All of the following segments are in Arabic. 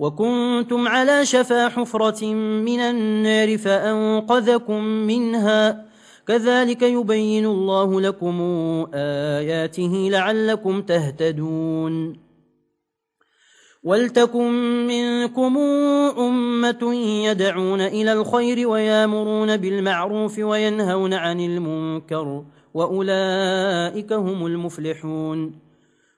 وكنتم على شفا حفرة من النار فأنقذكم منها كذلك يبين الله لكم آياته لعلكم تهتدون ولتكن منكم أمة يدعون إلى الخير ويامرون بالمعروف وينهون عن المنكر وأولئك هم المفلحون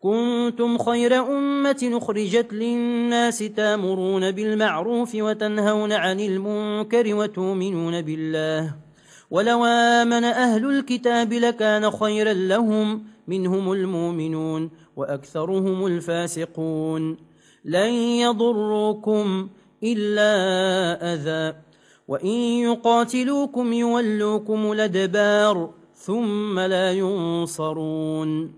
كنتم خير أمة أخرجت للناس تأمرون بالمعروف وتنهون عن المنكر وتؤمنون بالله. ولو آمن أهل الكتاب لكان خيرا لهم منهم المؤمنون وأكثرهم الفاسقون. لن يضروكم إلا أذى. وإن يقاتلوكم يولوكم لدبار ثم لا ينصرون.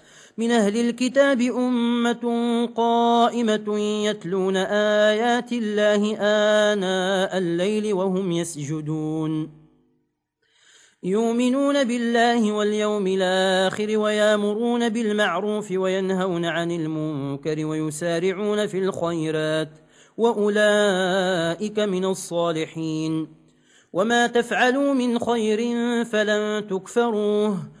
من أهل الكتاب أمة قائمة يتلون آيات الله آناء الليل وهم يسجدون. يؤمنون بالله واليوم الآخر ويامرون بالمعروف وينهون عن المنكر ويسارعون في الخيرات وأولئك من الصالحين. وما تفعلوا من خير فلن تكفروه.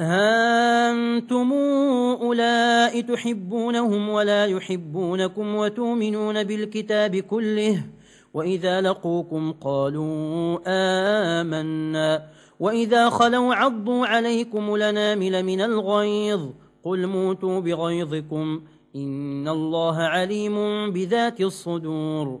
أنتم أولاء تحبونهم ولا يحبونكم وتؤمنون بالكتاب كله وإذا لقوكم قالوا آمنا وإذا خلوا عضوا عليكم لنامل من الغيظ قل موتوا بغيظكم إن الله عليم بذات الصدور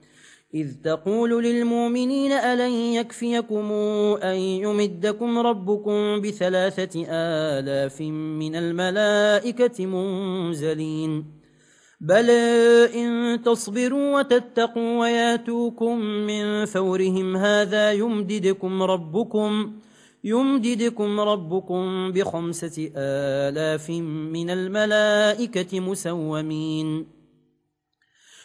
إذ تقول للمؤمنين ألن يكفيكم أن يمدكم ربكم بثلاثة آلاف من الملائكة منزلين. بل إن تصبروا وتتقوا وياتوكم من فورهم هذا يمددكم ربكم يمددكم ربكم بخمسة آلاف من الملائكة مسومين.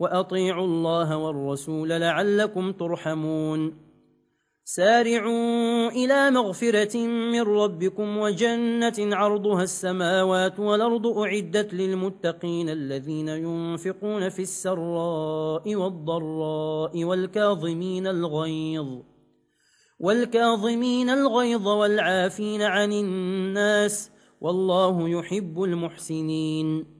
وأطيعوا الله والرسول لعلكم ترحمون. سارعوا إلى مغفرة من ربكم وجنة عرضها السماوات والأرض أعدت للمتقين الذين ينفقون في السراء والضراء والكاظمين الغيظ والكاظمين الغيظ والعافين عن الناس والله يحب المحسنين.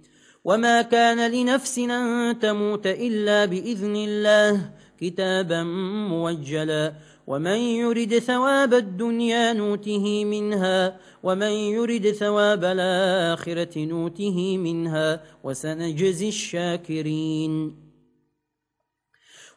وما كان لنفسنا تموت إلا بإذن الله كتابا موجلا ومن يرد ثواب الدنيا نوته منها ومن يرد ثواب الآخرة نوته منها وسنجزي الشاكرين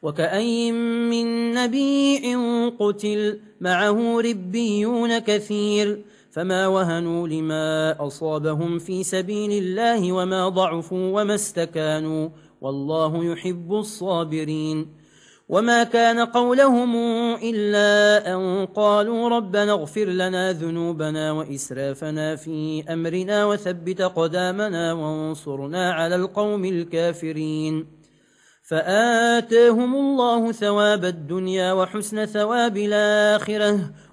وكأي من نبيع قتل معه ربيون كثير فما وهنوا لما أصابهم في سبيل الله وما ضعفوا وما استكانوا والله يحب الصابرين وما كان قولهم إلا أن قالوا ربنا اغفر لنا ذنوبنا وإسرافنا في أمرنا وثبت قدامنا وانصرنا على القوم الكافرين فآتاهم الله ثواب الدنيا وحسن ثواب الآخرة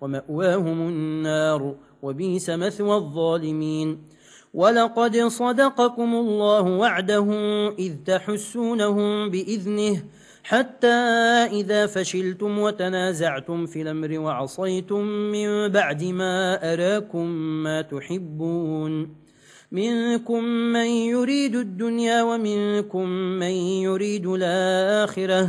ومأواهم النار وبيس مثوى الظالمين ولقد صدقكم الله وعده إذ تحسونهم بإذنه حتى إذا فشلتم وتنازعتم في الأمر وعصيتم من بعد ما أراكم ما تحبون منكم من يريد الدنيا ومنكم من يريد الآخرة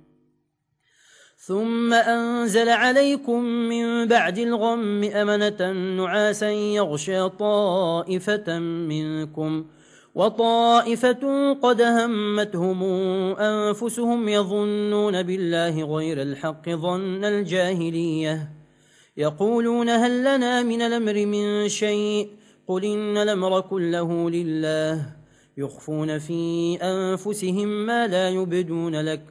ثم أنزل عليكم من بعد الغم أمنة نعاسا يغشى طائفة منكم وطائفة قد همتهم أنفسهم يظنون بالله غير الحق ظن الجاهلية يقولون هل لنا من الأمر من شيء قل إن الأمر كله لله يخفون في أنفسهم ما لا يبدون لك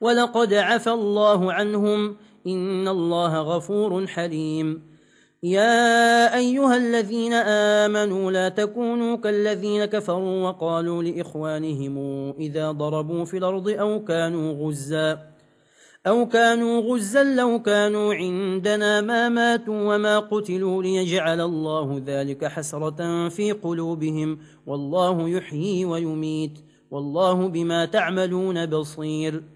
ولقد عفى الله عنهم إن الله غفور حليم. يا أيها الذين آمنوا لا تكونوا كالذين كفروا وقالوا لإخوانهم إذا ضربوا في الأرض أو كانوا غزا أو كانوا غزا لو كانوا عندنا ما ماتوا وما قتلوا ليجعل الله ذلك حسرة في قلوبهم والله يحيي ويميت والله بما تعملون بصير.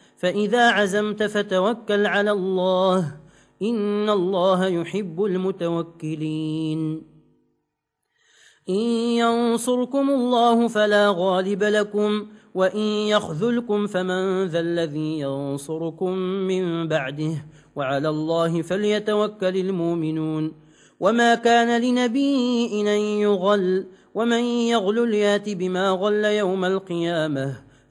فإذا عزمت فتوكل على الله إن الله يحب المتوكلين. إن ينصركم الله فلا غالب لكم وإن يخذلكم فمن ذا الذي ينصركم من بعده وعلى الله فليتوكل المؤمنون. وما كان لنبي أن يغل ومن يغل ليات بما غل يوم القيامة.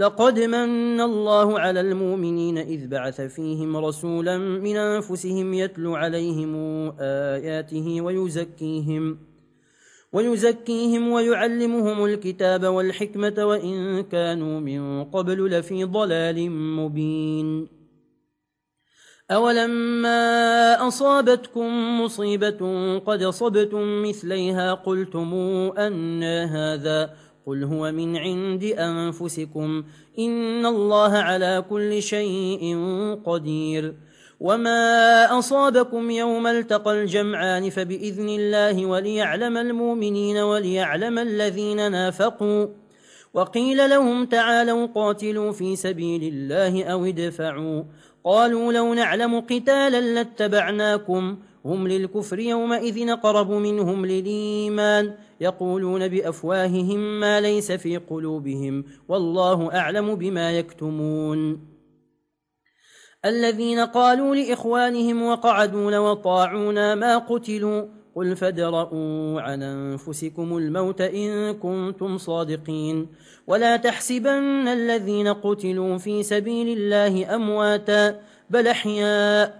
لقد من الله على المؤمنين إذ بعث فيهم رسولا من أنفسهم يتلو عليهم آياته ويزكيهم ويزكيهم ويعلمهم الكتاب والحكمة وإن كانوا من قبل لفي ضلال مبين أولما أصابتكم مصيبة قد صبتم مثليها قلتم أن هذا قل هو من عند أنفسكم إن الله على كل شيء قدير. وما أصابكم يوم التقى الجمعان فبإذن الله وليعلم المؤمنين وليعلم الذين نافقوا وقيل لهم تعالوا قاتلوا في سبيل الله أو ادفعوا قالوا لو نعلم قتالا لاتبعناكم هم للكفر يومئذ نقرب منهم للإيمان يقولون بأفواههم ما ليس في قلوبهم والله أعلم بما يكتمون. الذين قالوا لإخوانهم وقعدوا وطاعونا ما قتلوا قل فدرؤوا عن أنفسكم الموت إن كنتم صادقين. ولا تحسبن الذين قتلوا في سبيل الله أمواتا بل أحياء